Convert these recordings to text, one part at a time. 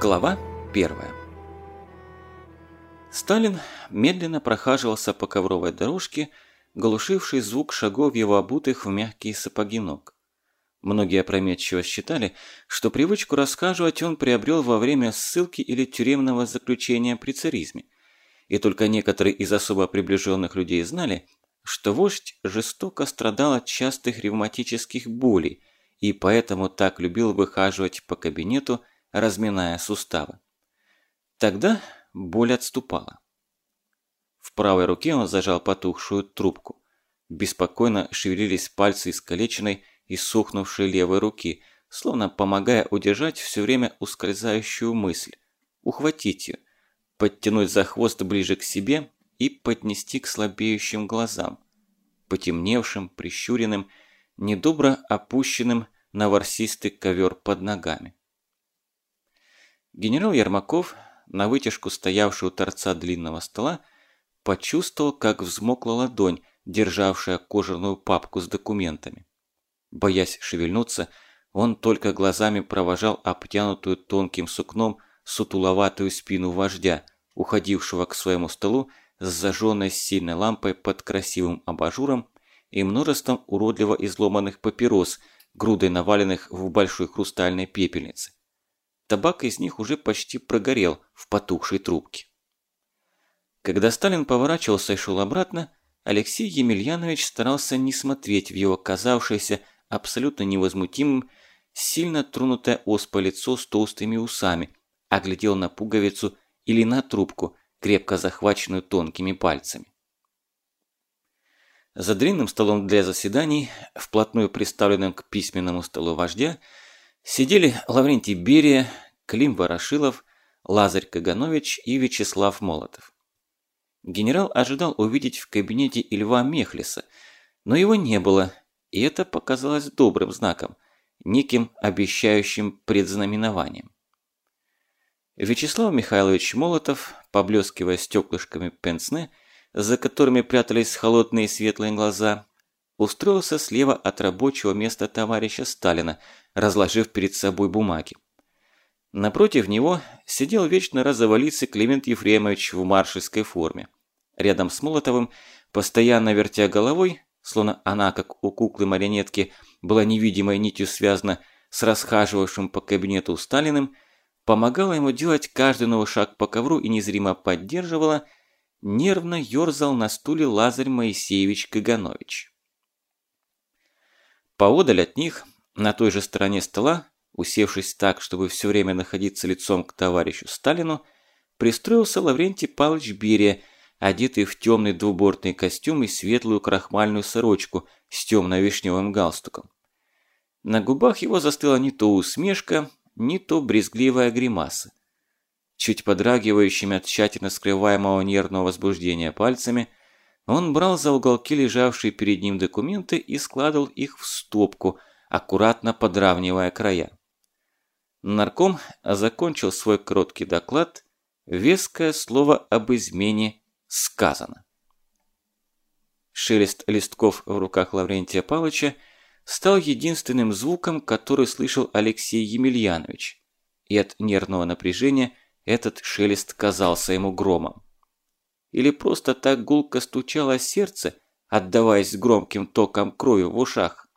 Глава первая Сталин медленно прохаживался по ковровой дорожке, глушивший звук шагов его обутых в мягкие сапоги ног. Многие опрометчиво считали, что привычку рассказывать он приобрел во время ссылки или тюремного заключения при царизме. И только некоторые из особо приближенных людей знали, что вождь жестоко страдал от частых ревматических болей и поэтому так любил выхаживать по кабинету, разминая суставы. Тогда боль отступала. В правой руке он зажал потухшую трубку. Беспокойно шевелились пальцы искалеченной и сухнувшей левой руки, словно помогая удержать все время ускользающую мысль, ухватить ее, подтянуть за хвост ближе к себе и поднести к слабеющим глазам, потемневшим, прищуренным, недобро опущенным на ворсистый ковер под ногами. Генерал Ермаков, на вытяжку стоявшую у торца длинного стола, почувствовал, как взмокла ладонь, державшая кожаную папку с документами. Боясь шевельнуться, он только глазами провожал обтянутую тонким сукном сутуловатую спину вождя, уходившего к своему столу с зажженной сильной лампой под красивым абажуром и множеством уродливо изломанных папирос, грудой наваленных в большой хрустальной пепельнице. Табак из них уже почти прогорел в потухшей трубке. Когда Сталин поворачивался и шел обратно, Алексей Емельянович старался не смотреть в его казавшееся абсолютно невозмутимым, сильно тронутое оспа лицо с толстыми усами, а глядел на пуговицу или на трубку, крепко захваченную тонкими пальцами. За длинным столом для заседаний, вплотную приставленным к письменному столу вождя, Сидели Лаврентий Берия, Клим Ворошилов, Лазарь Каганович и Вячеслав Молотов. Генерал ожидал увидеть в кабинете и Льва Мехлиса, но его не было, и это показалось добрым знаком, неким обещающим предзнаменованием. Вячеслав Михайлович Молотов, поблескивая стеклышками пенсне, за которыми прятались холодные светлые глаза, устроился слева от рабочего места товарища Сталина, разложив перед собой бумаги. Напротив него сидел вечно разовалицый Климент Ефремович в маршальской форме. Рядом с Молотовым, постоянно вертя головой, словно она, как у куклы-марионетки, была невидимой нитью связана с расхаживавшим по кабинету Сталиным, помогала ему делать каждый новый шаг по ковру и незримо поддерживала, нервно ерзал на стуле Лазарь Моисеевич Каганович. Поодаль от них, на той же стороне стола, усевшись так, чтобы все время находиться лицом к товарищу Сталину, пристроился Лаврентий Павлович Берия, одетый в темный двубортный костюм и светлую крахмальную сорочку с темно-вишневым галстуком. На губах его застыла не то усмешка, не то брезгливая гримаса. Чуть подрагивающими от тщательно скрываемого нервного возбуждения пальцами – он брал за уголки лежавшие перед ним документы и складывал их в стопку, аккуратно подравнивая края. Нарком закончил свой короткий доклад, веское слово об измене сказано. Шелест листков в руках Лаврентия Павловича стал единственным звуком, который слышал Алексей Емельянович, и от нервного напряжения этот шелест казался ему громом или просто так гулко стучало сердце, отдаваясь громким током крови в ушах.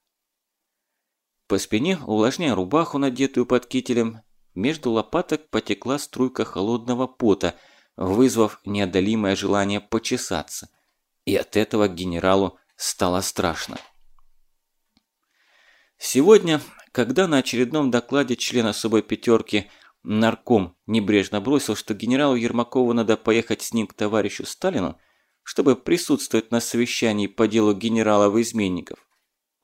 По спине, увлажняя рубаху, надетую под кителем, между лопаток потекла струйка холодного пота, вызвав неодолимое желание почесаться. И от этого генералу стало страшно. Сегодня, когда на очередном докладе члена особой пятерки Нарком небрежно бросил, что генералу Ермакову надо поехать с ним к товарищу Сталину, чтобы присутствовать на совещании по делу генералов-изменников.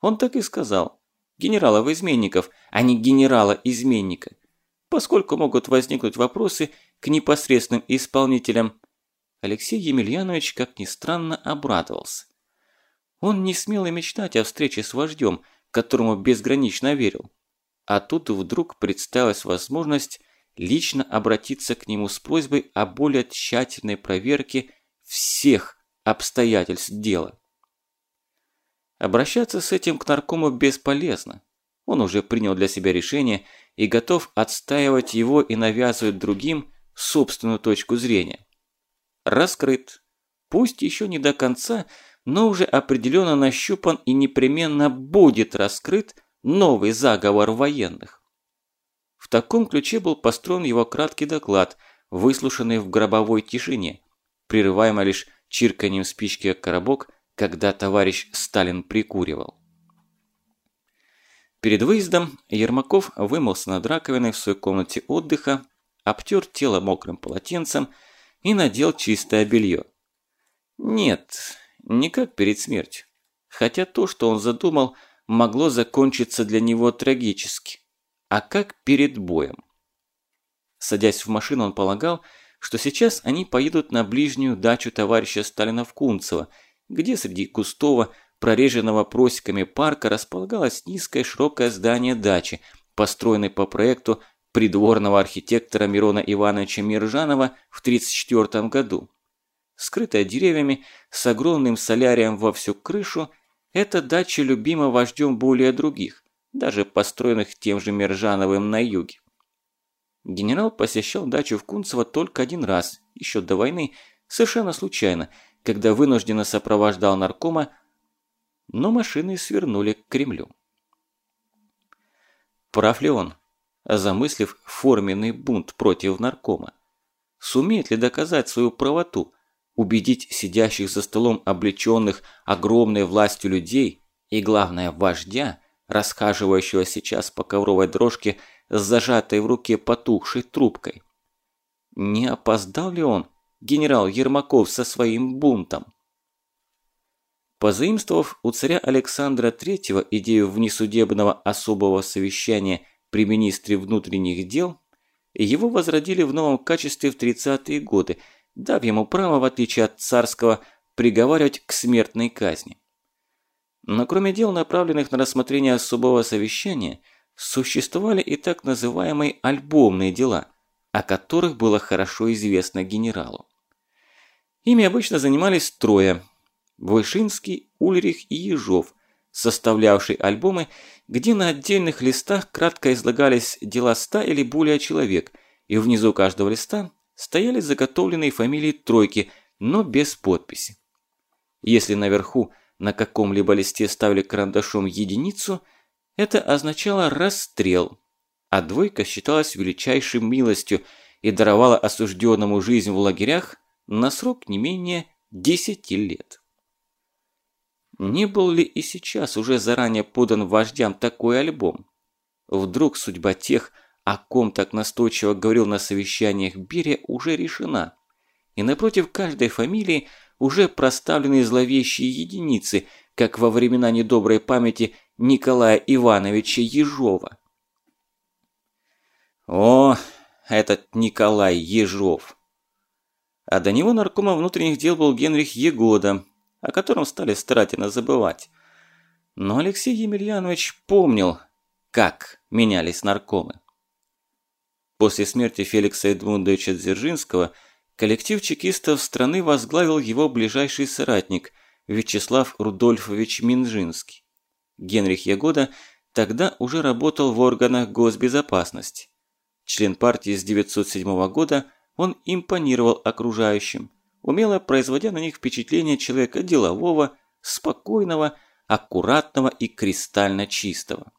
Он так и сказал. Генералов-изменников, а не генерала-изменника. Поскольку могут возникнуть вопросы к непосредственным исполнителям. Алексей Емельянович, как ни странно, обрадовался. Он не смел и мечтать о встрече с вождем, которому безгранично верил. А тут вдруг представилась возможность лично обратиться к нему с просьбой о более тщательной проверке всех обстоятельств дела. Обращаться с этим к наркому бесполезно. Он уже принял для себя решение и готов отстаивать его и навязывать другим собственную точку зрения. Раскрыт. Пусть еще не до конца, но уже определенно нащупан и непременно будет раскрыт новый заговор военных. В таком ключе был построен его краткий доклад, выслушанный в гробовой тишине, прерываемый лишь чирканием спички о коробок, когда товарищ Сталин прикуривал. Перед выездом Ермаков вымылся над раковиной в своей комнате отдыха, обтер тело мокрым полотенцем и надел чистое белье. Нет, не как перед смертью. Хотя то, что он задумал, могло закончиться для него трагически. А как перед боем. Садясь в машину, он полагал, что сейчас они поедут на ближнюю дачу товарища Сталина в Кунцево, где среди густого, прореженного просеками парка располагалось низкое широкое здание дачи, построенное по проекту придворного архитектора Мирона Ивановича Миржанова в 1934 году. Скрытая деревьями, с огромным солярием во всю крышу, эта дача любима вождем более других, даже построенных тем же Миржановым на юге. Генерал посещал дачу в Кунцево только один раз, еще до войны, совершенно случайно, когда вынужденно сопровождал наркома но машины свернули к Кремлю. Прав ли он, замыслив форменный бунт против наркома? Сумеет ли доказать свою правоту, убедить сидящих за столом облеченных огромной властью людей и, главное, вождя, расхаживающего сейчас по ковровой дрожке с зажатой в руке потухшей трубкой? Не опоздал ли он, генерал Ермаков, со своим бунтом? Позаимствовав у царя Александра III идею внесудебного особого совещания при министре внутренних дел, его возродили в новом качестве в 30-е годы, дав ему право, в отличие от царского, приговаривать к смертной казни. Но кроме дел, направленных на рассмотрение особого совещания, существовали и так называемые альбомные дела, о которых было хорошо известно генералу. Ими обычно занимались трое – Вышинский, Ульрих и Ежов, составлявшие альбомы, где на отдельных листах кратко излагались дела ста или более человек, и внизу каждого листа стояли заготовленные фамилии тройки, но без подписи. Если наверху на каком-либо листе ставили карандашом единицу, это означало расстрел, а двойка считалась величайшей милостью и даровала осужденному жизнь в лагерях на срок не менее 10 лет. Не был ли и сейчас уже заранее подан вождям такой альбом? Вдруг судьба тех, о ком так настойчиво говорил на совещаниях Берия, уже решена? И напротив каждой фамилии уже проставлены зловещие единицы, как во времена недоброй памяти Николая Ивановича Ежова. О, этот Николай Ежов! А до него наркома внутренних дел был Генрих Егода, о котором стали старательно забывать. Но Алексей Емельянович помнил, как менялись наркомы. После смерти Феликса Эдмундовича Дзержинского коллектив чекистов страны возглавил его ближайший соратник Вячеслав Рудольфович Минжинский. Генрих Ягода тогда уже работал в органах госбезопасности. Член партии с 1907 года, он импонировал окружающим – умело производя на них впечатление человека делового, спокойного, аккуратного и кристально чистого.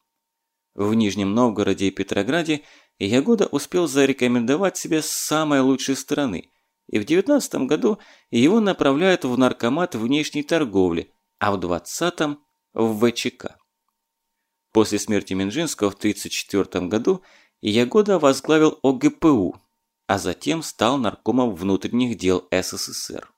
В Нижнем Новгороде и Петрограде Ягода успел зарекомендовать себя с самой лучшей стороны, и в 19 году его направляют в наркомат внешней торговли, а в 20-м – в ВЧК. После смерти Минжинского в 1934 году Ягода возглавил ОГПУ а затем стал наркомом внутренних дел СССР.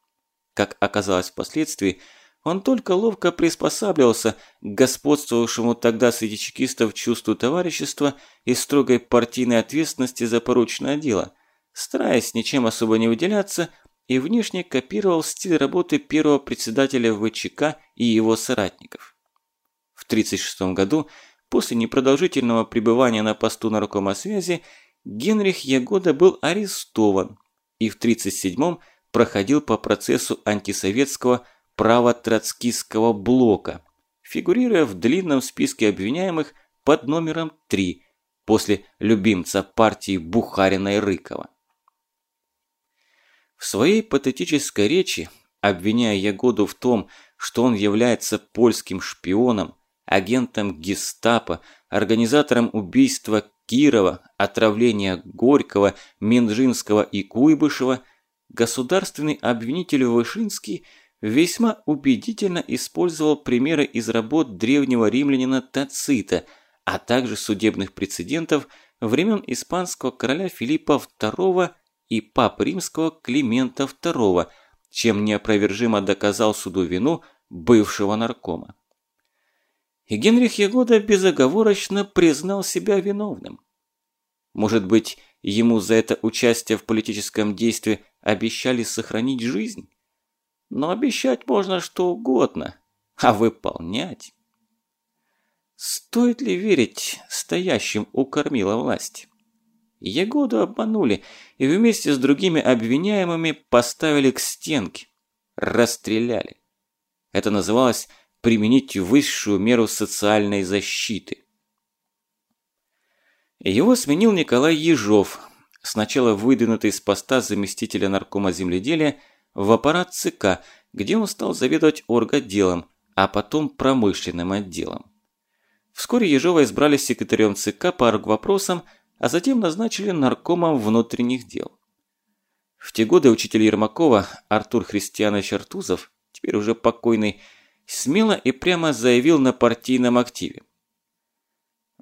Как оказалось впоследствии, он только ловко приспосабливался к господствовавшему тогда среди чекистов чувству товарищества и строгой партийной ответственности за порученное дело, стараясь ничем особо не выделяться и внешне копировал стиль работы первого председателя ВЧК и его соратников. В 1936 году, после непродолжительного пребывания на посту наркома связи, Генрих Ягода был арестован и в 1937-м проходил по процессу антисоветского право-троцкистского блока, фигурируя в длинном списке обвиняемых под номером 3, после любимца партии Бухарина и Рыкова. В своей патетической речи, обвиняя Ягоду в том, что он является польским шпионом, агентом гестапо, организатором убийства Кирова, отравления Горького, Минжинского и Куйбышева, государственный обвинитель Вышинский весьма убедительно использовал примеры из работ древнего римлянина Тацита, а также судебных прецедентов времен испанского короля Филиппа II и пап римского Климента II, чем неопровержимо доказал суду вину бывшего наркома. Генрих Ягода безоговорочно признал себя виновным. Может быть, ему за это участие в политическом действии обещали сохранить жизнь? Но обещать можно что угодно, а выполнять... Стоит ли верить стоящим у кормила власти? Ягоду обманули и вместе с другими обвиняемыми поставили к стенке. Расстреляли. Это называлось применить высшую меру социальной защиты. Его сменил Николай Ежов, сначала выдвинутый с поста заместителя наркома земледелия в аппарат ЦК, где он стал заведовать орготделом, а потом промышленным отделом. Вскоре Ежова избрали секретарем ЦК по оргвопросам, а затем назначили наркомом внутренних дел. В те годы учитель Ермакова Артур Христианович Артузов, теперь уже покойный, смело и прямо заявил на партийном активе.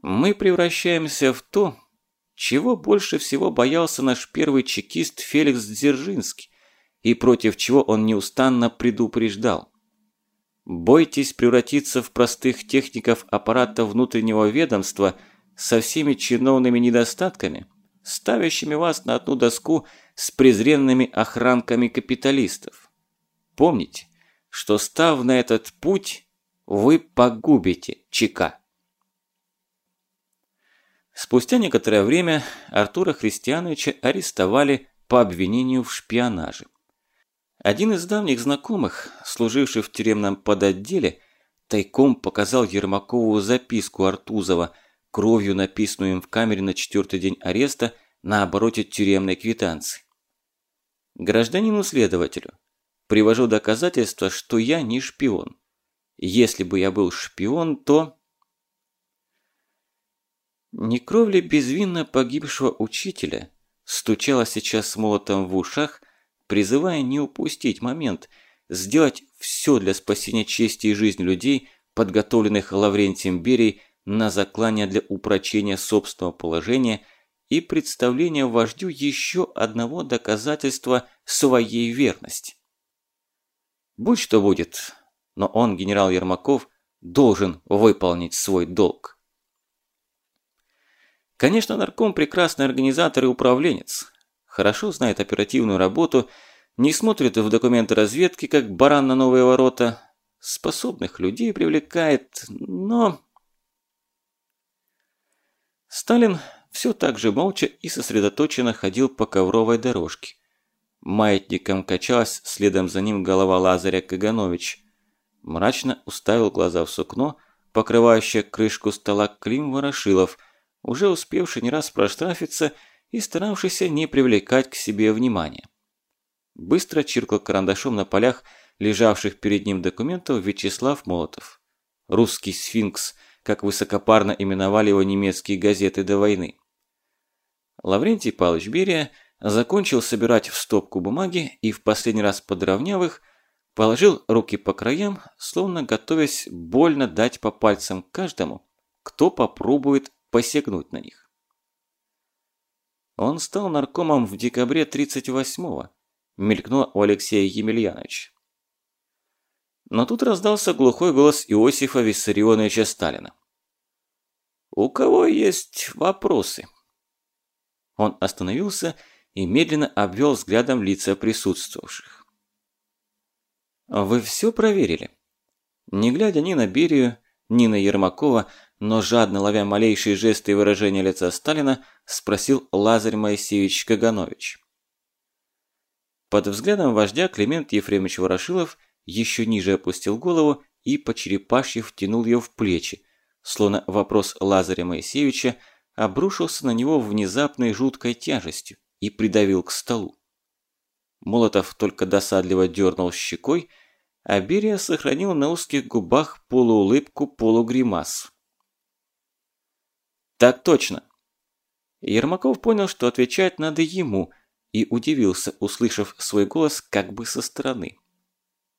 Мы превращаемся в то, чего больше всего боялся наш первый чекист Феликс Дзержинский и против чего он неустанно предупреждал. Бойтесь превратиться в простых техников аппарата внутреннего ведомства со всеми чиновными недостатками, ставящими вас на одну доску с презренными охранками капиталистов. Помните, что став на этот путь, вы погубите ЧК. Спустя некоторое время Артура Христиановича арестовали по обвинению в шпионаже. Один из давних знакомых, служивший в тюремном подотделе, тайком показал Ермакову записку Артузова, кровью написанную им в камере на четвертый день ареста на обороте тюремной квитанции. Гражданину-следователю, Привожу доказательства, что я не шпион. Если бы я был шпион, то... Не кровля безвинно погибшего учителя стучала сейчас с молотом в ушах, призывая не упустить момент, сделать все для спасения чести и жизни людей, подготовленных Лаврентием Берией на заклание для упрочения собственного положения и представления вождю еще одного доказательства своей верности. Будь что будет, но он, генерал Ермаков, должен выполнить свой долг. Конечно, нарком прекрасный организатор и управленец. Хорошо знает оперативную работу, не смотрит в документы разведки, как баран на новые ворота. Способных людей привлекает, но... Сталин все так же молча и сосредоточенно ходил по ковровой дорожке. Маятником качалась следом за ним голова Лазаря Каганович. Мрачно уставил глаза в сукно, покрывающее крышку стола Клим Ворошилов, уже успевший не раз проштрафиться и старавшийся не привлекать к себе внимания. Быстро чиркал карандашом на полях лежавших перед ним документов Вячеслав Молотов. «Русский сфинкс», как высокопарно именовали его немецкие газеты до войны. Лаврентий Павлович Берия – закончил собирать в стопку бумаги и в последний раз подровняв их, положил руки по краям, словно готовясь больно дать по пальцам каждому, кто попробует посягнуть на них. Он стал наркомом в декабре 38-го, мелькнуло у Алексея Емельяновича. Но тут раздался глухой голос Иосифа Виссарионовича Сталина. «У кого есть вопросы?» Он остановился и медленно обвел взглядом лица присутствовавших. «Вы все проверили?» Не глядя ни на Берию, ни на Ермакова, но жадно ловя малейшие жесты и выражения лица Сталина, спросил Лазарь Моисеевич Каганович. Под взглядом вождя Климент Ефремович Ворошилов еще ниже опустил голову и по черепашьи втянул ее в плечи, словно вопрос Лазаря Моисеевича обрушился на него внезапной жуткой тяжестью и придавил к столу. Молотов только досадливо дернул щекой, а Берия сохранил на узких губах полуулыбку полугримас. «Так точно!» Ермаков понял, что отвечать надо ему, и удивился, услышав свой голос как бы со стороны.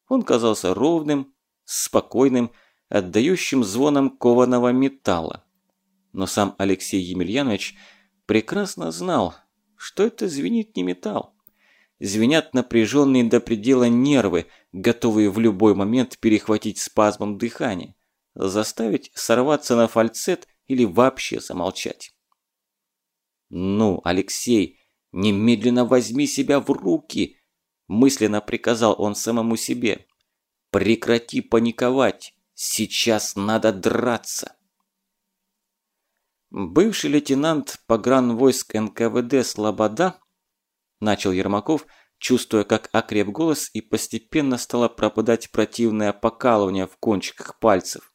Он казался ровным, спокойным, отдающим звоном кованого металла. Но сам Алексей Емельянович прекрасно знал, что это звенит не металл. Звенят напряженные до предела нервы, готовые в любой момент перехватить спазмом дыхания, заставить сорваться на фальцет или вообще замолчать. «Ну, Алексей, немедленно возьми себя в руки!» Мысленно приказал он самому себе. «Прекрати паниковать! Сейчас надо драться!» Бывший лейтенант погранвойск НКВД Слобода, начал Ермаков, чувствуя, как окреп голос и постепенно стало пропадать противное покалывание в кончиках пальцев.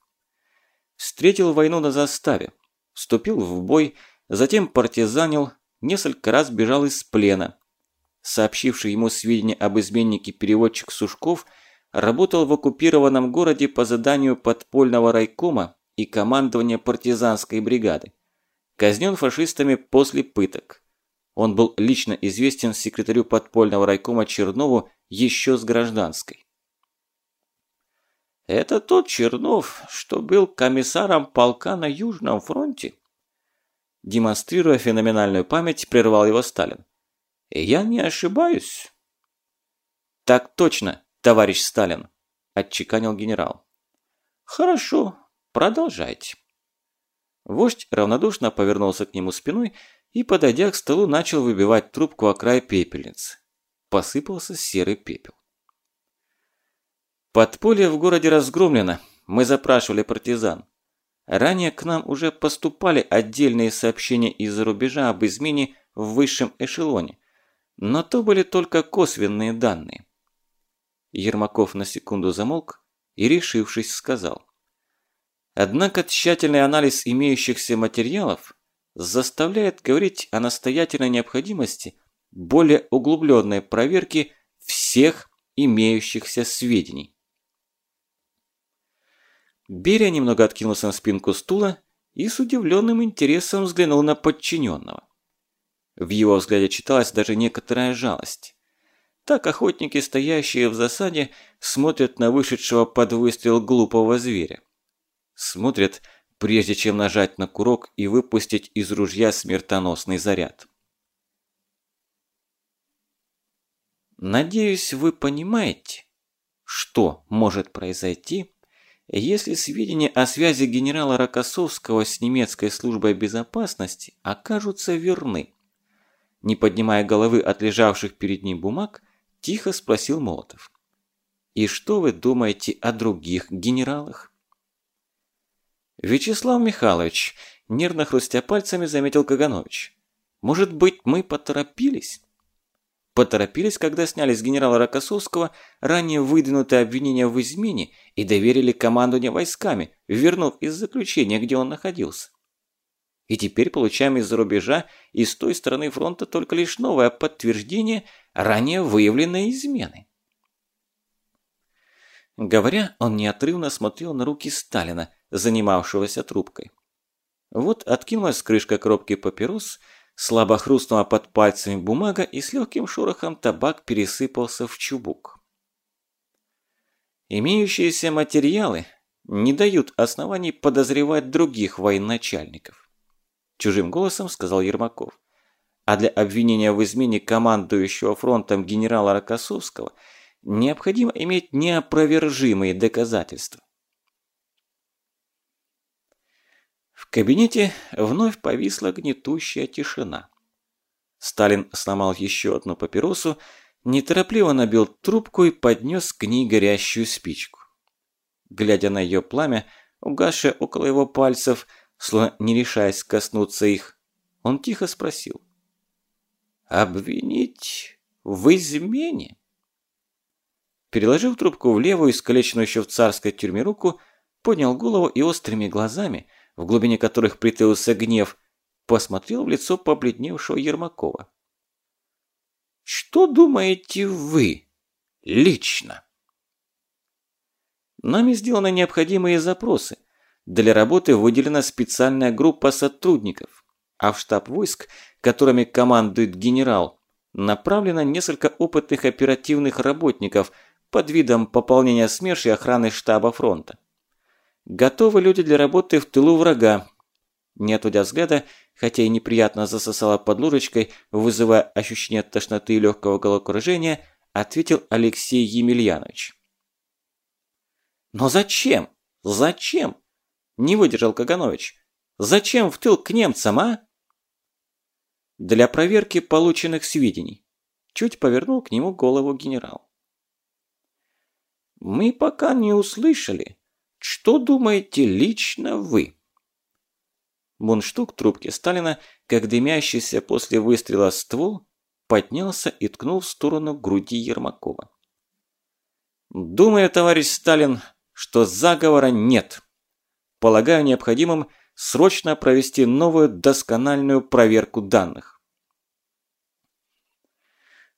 Встретил войну на заставе, вступил в бой, затем партизанил, несколько раз бежал из плена. Сообщивший ему сведения об изменнике переводчик Сушков работал в оккупированном городе по заданию подпольного райкома и командования партизанской бригады. Казнен фашистами после пыток. Он был лично известен секретарю подпольного райкома Чернову еще с гражданской. «Это тот Чернов, что был комиссаром полка на Южном фронте?» Демонстрируя феноменальную память, прервал его Сталин. «Я не ошибаюсь?» «Так точно, товарищ Сталин», – отчеканил генерал. «Хорошо, продолжайте». Вождь равнодушно повернулся к нему спиной и, подойдя к столу, начал выбивать трубку о край пепельницы. Посыпался серый пепел. Подполье в городе разгромлено. Мы запрашивали партизан. Ранее к нам уже поступали отдельные сообщения из-за рубежа об измене в высшем эшелоне, но то были только косвенные данные. Ермаков на секунду замолк и, решившись, сказал. Однако тщательный анализ имеющихся материалов заставляет говорить о настоятельной необходимости более углубленной проверки всех имеющихся сведений. Берия немного откинулся на спинку стула и с удивленным интересом взглянул на подчиненного. В его взгляде читалась даже некоторая жалость. Так охотники, стоящие в засаде, смотрят на вышедшего под выстрел глупого зверя. Смотрят, прежде чем нажать на курок и выпустить из ружья смертоносный заряд. Надеюсь, вы понимаете, что может произойти, если сведения о связи генерала Рокоссовского с немецкой службой безопасности окажутся верны? Не поднимая головы от лежавших перед ним бумаг, тихо спросил Молотов. «И что вы думаете о других генералах?» «Вячеслав Михайлович», нервно хрустя пальцами, заметил Каганович. «Может быть, мы поторопились?» Поторопились, когда сняли с генерала Рокоссовского ранее выдвинутое обвинение в измене и доверили командование войсками, вернув из заключения, где он находился. И теперь получаем из-за рубежа и с той стороны фронта только лишь новое подтверждение ранее выявленной измены. Говоря, он неотрывно смотрел на руки Сталина, занимавшегося трубкой. Вот откинулась крышка коробки папирос – Слабо хрустнула под пальцами бумага, и с легким шорохом табак пересыпался в чубук. Имеющиеся материалы не дают оснований подозревать других военачальников. Чужим голосом сказал Ермаков. А для обвинения в измене командующего фронтом генерала Рокоссовского необходимо иметь неопровержимые доказательства. В кабинете вновь повисла гнетущая тишина. Сталин сломал еще одну папиросу, неторопливо набил трубку и поднес к ней горящую спичку. Глядя на ее пламя, угасшее около его пальцев, словно не решаясь коснуться их, он тихо спросил. «Обвинить в измене?» Переложив трубку в левую, искалеченную еще в царской тюрьме руку, поднял голову и острыми глазами – в глубине которых притаился гнев, посмотрел в лицо побледневшего Ермакова. «Что думаете вы лично?» Нами сделаны необходимые запросы. Для работы выделена специальная группа сотрудников, а в штаб войск, которыми командует генерал, направлено несколько опытных оперативных работников под видом пополнения СМЕРШ и охраны штаба фронта. Готовы люди для работы в тылу врага. Не отводя взгляда, хотя и неприятно засосала под ложечкой, вызывая ощущение тошноты и легкого головокружения, ответил Алексей Емельянович. «Но зачем? Зачем?» – не выдержал Каганович. «Зачем в тыл к немцам, а?» «Для проверки полученных сведений», – чуть повернул к нему голову генерал. «Мы пока не услышали. Что думаете лично вы?» Мундштук трубки Сталина, как дымящийся после выстрела ствол, поднялся и ткнул в сторону груди Ермакова. «Думаю, товарищ Сталин, что заговора нет. Полагаю необходимым срочно провести новую доскональную проверку данных.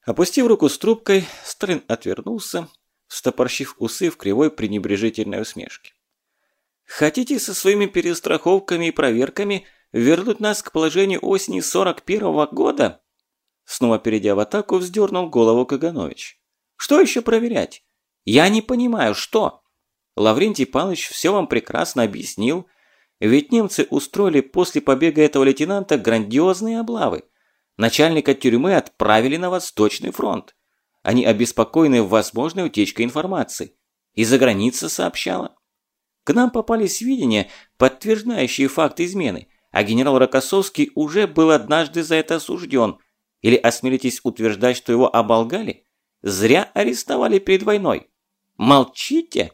Опустив руку с трубкой, Сталин отвернулся, стопорщив усы в кривой пренебрежительной усмешке. «Хотите со своими перестраховками и проверками вернуть нас к положению осени 41-го года?» Снова перейдя в атаку, вздернул голову Каганович. «Что еще проверять? Я не понимаю, что?» Лаврентий Павлович все вам прекрасно объяснил. Ведь немцы устроили после побега этого лейтенанта грандиозные облавы. Начальника тюрьмы отправили на Восточный фронт. Они обеспокоены возможной утечкой информации. И за граница сообщала. К нам попали сведения, подтверждающие факт измены, а генерал Рокоссовский уже был однажды за это осужден. Или осмелитесь утверждать, что его оболгали? Зря арестовали перед войной. Молчите?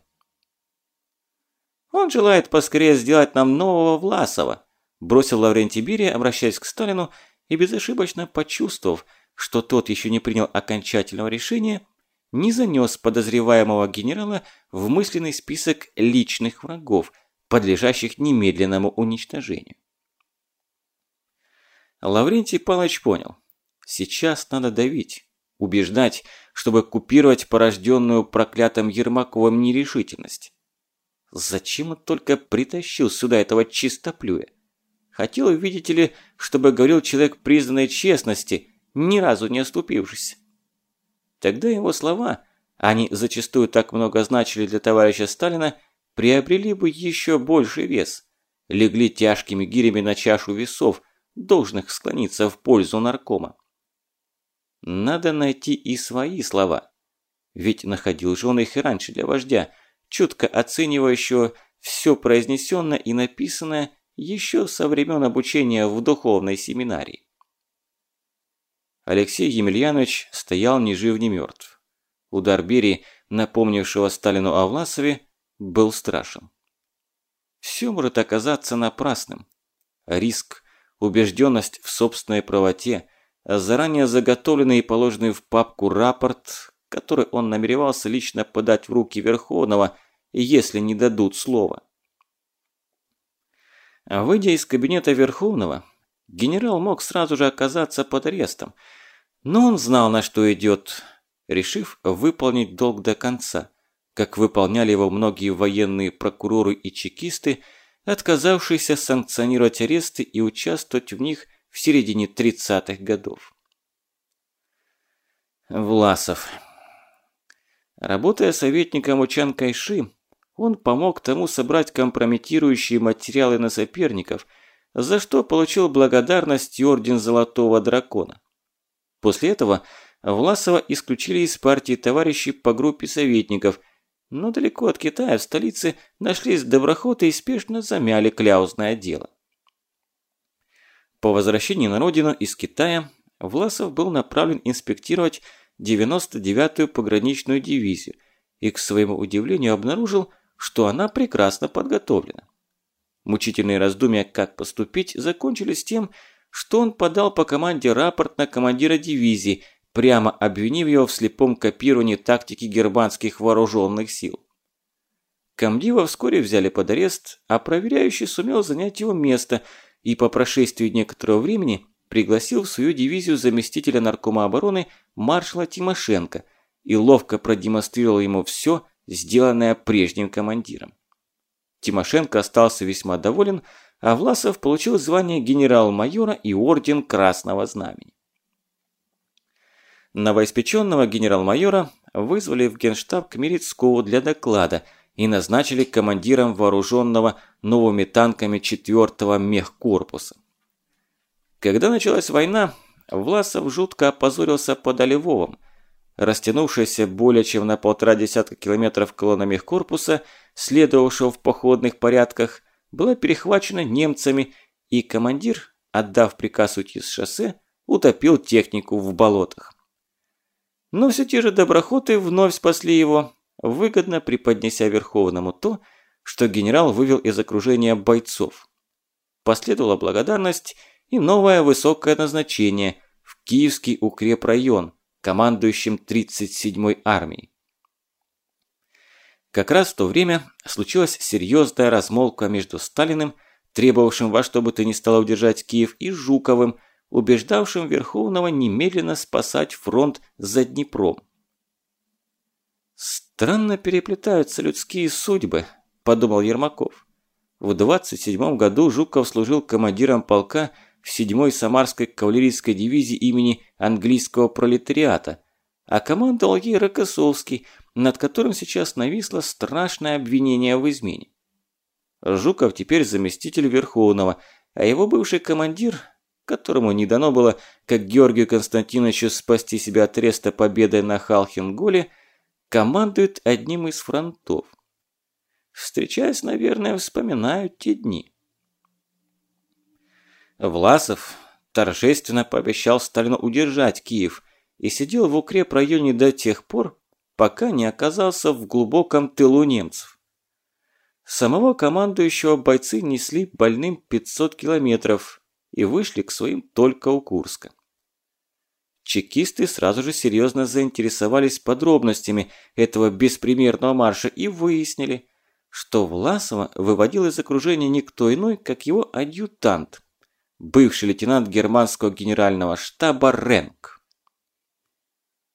Он желает поскорее сделать нам нового Власова», бросил Лаврентий Берия, обращаясь к Сталину и безошибочно почувствовав, что тот еще не принял окончательного решения, не занес подозреваемого генерала в мысленный список личных врагов, подлежащих немедленному уничтожению. Лаврентий Павлович понял, сейчас надо давить, убеждать, чтобы купировать порожденную проклятым Ермаковым нерешительность. Зачем он только притащил сюда этого чистоплюя? Хотел, видите ли, чтобы говорил человек признанной честности, ни разу не оступившись. Тогда его слова, они зачастую так много значили для товарища Сталина, приобрели бы еще больший вес, легли тяжкими гирями на чашу весов, должных склониться в пользу наркома. Надо найти и свои слова. Ведь находил же он их и раньше для вождя – чутко оценивающего все произнесенное и написанное еще со времен обучения в духовной семинарии. Алексей Емельянович стоял ни жив, ни мертв. Удар Берии, напомнившего Сталину о Власове, был страшен. Все может оказаться напрасным. Риск, убежденность в собственной правоте, заранее заготовленный и положенный в папку рапорт, который он намеревался лично подать в руки Верховного, если не дадут слова. Выйдя из кабинета Верховного, генерал мог сразу же оказаться под арестом, но он знал, на что идет, решив выполнить долг до конца, как выполняли его многие военные прокуроры и чекисты, отказавшиеся санкционировать аресты и участвовать в них в середине 30-х годов. Власов. Работая советником у Чан Кайши, он помог тому собрать компрометирующие материалы на соперников, за что получил благодарность и орден Золотого Дракона. После этого Власова исключили из партии товарищей по группе советников, но далеко от Китая в столице нашлись доброхоты и спешно замяли кляузное дело. По возвращении на родину из Китая Власов был направлен инспектировать 99-ю пограничную дивизию и, к своему удивлению, обнаружил, что она прекрасно подготовлена. Мучительные раздумья, как поступить, закончились тем, что он подал по команде рапорт на командира дивизии, прямо обвинив его в слепом копировании тактики германских вооруженных сил. Камдива вскоре взяли под арест, а проверяющий сумел занять его место и по прошествии некоторого времени пригласил в свою дивизию заместителя наркома обороны маршала Тимошенко и ловко продемонстрировал ему все, сделанное прежним командиром. Тимошенко остался весьма доволен, а Власов получил звание генерал-майора и орден Красного Знамени. Новоиспеченного генерал-майора вызвали в генштаб к Мирицкову для доклада и назначили командиром вооруженного новыми танками 4-го мехкорпуса. Когда началась война, Власов жутко опозорился под Олевовым. Растянувшаяся более чем на полтора десятка километров колонна мехкорпуса, следовавшего в походных порядках, была перехвачена немцами, и командир, отдав приказ уйти с шоссе, утопил технику в болотах. Но все те же доброхоты вновь спасли его, выгодно преподнеся Верховному то, что генерал вывел из окружения бойцов. Последовала благодарность и новое высокое назначение в Киевский укрепрайон, командующим 37-й армией. Как раз в то время случилась серьезная размолвка между Сталиным, требовавшим во что бы то ни стало удержать Киев, и Жуковым, убеждавшим Верховного немедленно спасать фронт за Днепром. «Странно переплетаются людские судьбы», – подумал Ермаков. В 27 году Жуков служил командиром полка в 7-й Самарской кавалерийской дивизии имени английского пролетариата, а командовал ей Рокоссовский, над которым сейчас нависло страшное обвинение в измене. Жуков теперь заместитель Верховного, а его бывший командир которому не дано было, как Георгию Константиновичу, спасти себя от ареста победой на Халхинголе, командует одним из фронтов. Встречаясь, наверное, вспоминают те дни. Власов торжественно пообещал Сталину удержать Киев и сидел в укрепрайоне до тех пор, пока не оказался в глубоком тылу немцев. Самого командующего бойцы несли больным 500 километров, и вышли к своим только у Курска. Чекисты сразу же серьезно заинтересовались подробностями этого беспримерного марша и выяснили, что Власова выводил из окружения никто иной, как его адъютант, бывший лейтенант германского генерального штаба Ренк.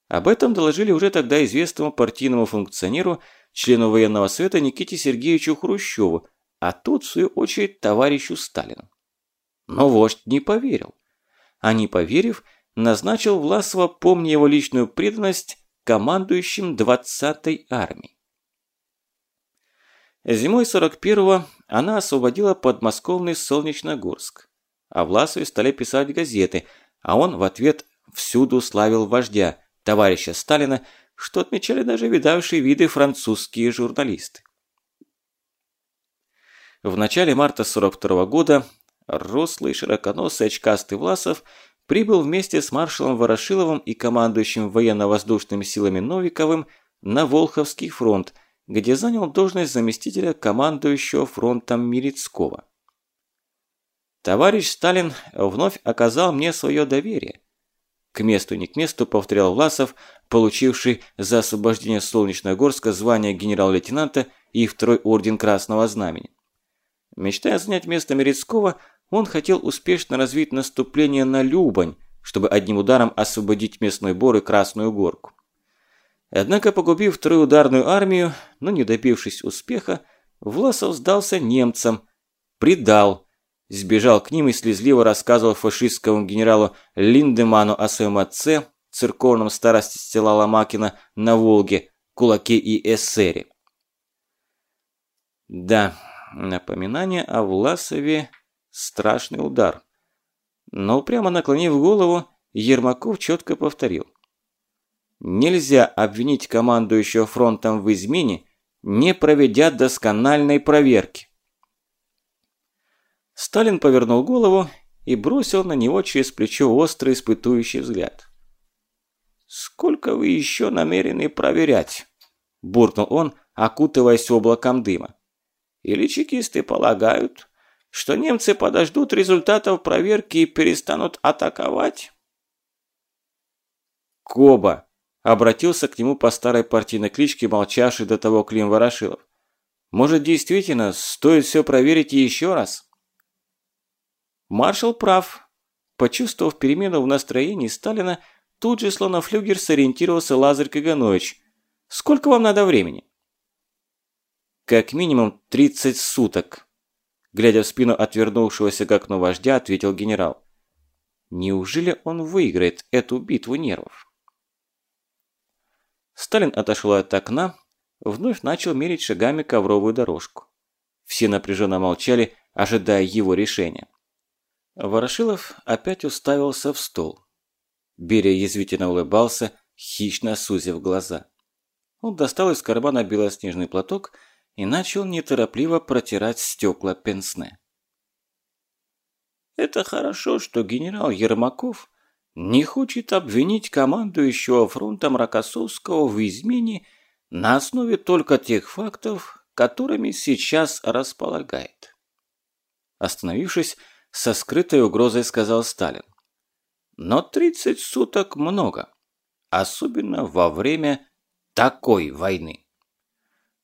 Об этом доложили уже тогда известному партийному функционеру, члену военного совета Никите Сергеевичу Хрущеву, а тот, в свою очередь, товарищу Сталину. Но вождь не поверил. А не поверив, назначил Власова, помня его личную преданность, командующим 20-й армией. Зимой 41-го она освободила подмосковный Солнечногорск. А Власове стали писать газеты, а он в ответ всюду славил вождя, товарища Сталина, что отмечали даже видавшие виды французские журналисты. В начале марта 42 -го года рослый, широконосый, очкастый Власов прибыл вместе с маршалом Ворошиловым и командующим военно-воздушными силами Новиковым на Волховский фронт, где занял должность заместителя командующего фронтом Мирицкого. «Товарищ Сталин вновь оказал мне свое доверие», к месту не к месту повторял Власов, получивший за освобождение Солнечногорска звание генерал-лейтенанта и второй орден Красного Знамени. Мечтая занять место Мерецкого, он хотел успешно развить наступление на Любань, чтобы одним ударом освободить местной бор и Красную Горку. Однако, погубив вторую ударную армию, но не добившись успеха, Власов сдался немцам, предал, сбежал к ним и слезливо рассказывал фашистскому генералу Линдеману о своем отце, церковном старости села Ломакина на Волге, кулаке и эсере. Да, напоминание о Власове Страшный удар. Но прямо наклонив голову, Ермаков четко повторил. Нельзя обвинить командующего фронтом в измене, не проведя доскональной проверки. Сталин повернул голову и бросил на него через плечо острый испытующий взгляд. «Сколько вы еще намерены проверять?» – буркнул он, окутываясь облаком дыма. «Или чекисты полагают, что немцы подождут результатов проверки и перестанут атаковать? Коба! Обратился к нему по старой партийной кличке, молчавший до того Клим Ворошилов. Может, действительно, стоит все проверить еще раз? Маршал прав. Почувствовав перемену в настроении Сталина, тут же словно флюгер сориентировался Лазарь Каганович. «Сколько вам надо времени?» «Как минимум 30 суток», – глядя в спину отвернувшегося к окну вождя, ответил генерал. «Неужели он выиграет эту битву нервов?» Сталин отошел от окна, вновь начал мерить шагами ковровую дорожку. Все напряженно молчали, ожидая его решения. Ворошилов опять уставился в стол. Берия язвительно улыбался, хищно сузив глаза. Он достал из кармана белоснежный платок и начал неторопливо протирать стекла пенсне. «Это хорошо, что генерал Ермаков не хочет обвинить командующего фронтом Рокоссовского в измене на основе только тех фактов, которыми сейчас располагает». Остановившись, со скрытой угрозой сказал Сталин. Но 30 суток много, особенно во время такой войны.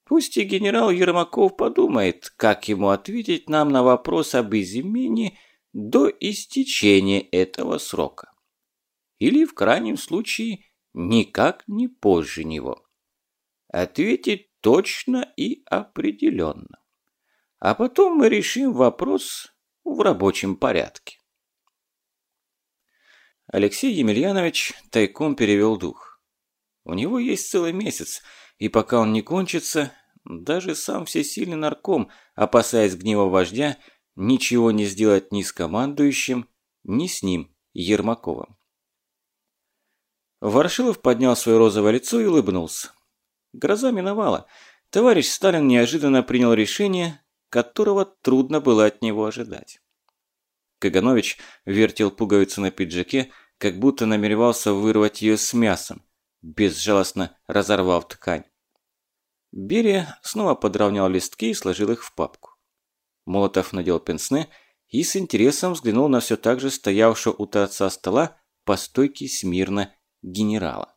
Пусть и генерал Ермаков подумает, как ему ответить нам на вопрос об измене до истечения этого срока. Или, в крайнем случае, никак не позже него. Ответить точно и определенно. А потом мы решим вопрос в рабочем порядке. Алексей Емельянович тайком перевел дух. У него есть целый месяц, и пока он не кончится, даже сам всесильный нарком, опасаясь гнева вождя, ничего не сделать ни с командующим, ни с ним, Ермаковым. Ворошилов поднял свое розовое лицо и улыбнулся. Гроза миновала. Товарищ Сталин неожиданно принял решение, которого трудно было от него ожидать. Каганович вертел пуговицу на пиджаке, как будто намеревался вырвать ее с мясом, безжалостно разорвав ткань. Берия снова подровнял листки и сложил их в папку. Молотов надел пенсне и с интересом взглянул на все так же стоявшего у торца стола по стойке смирно генерала.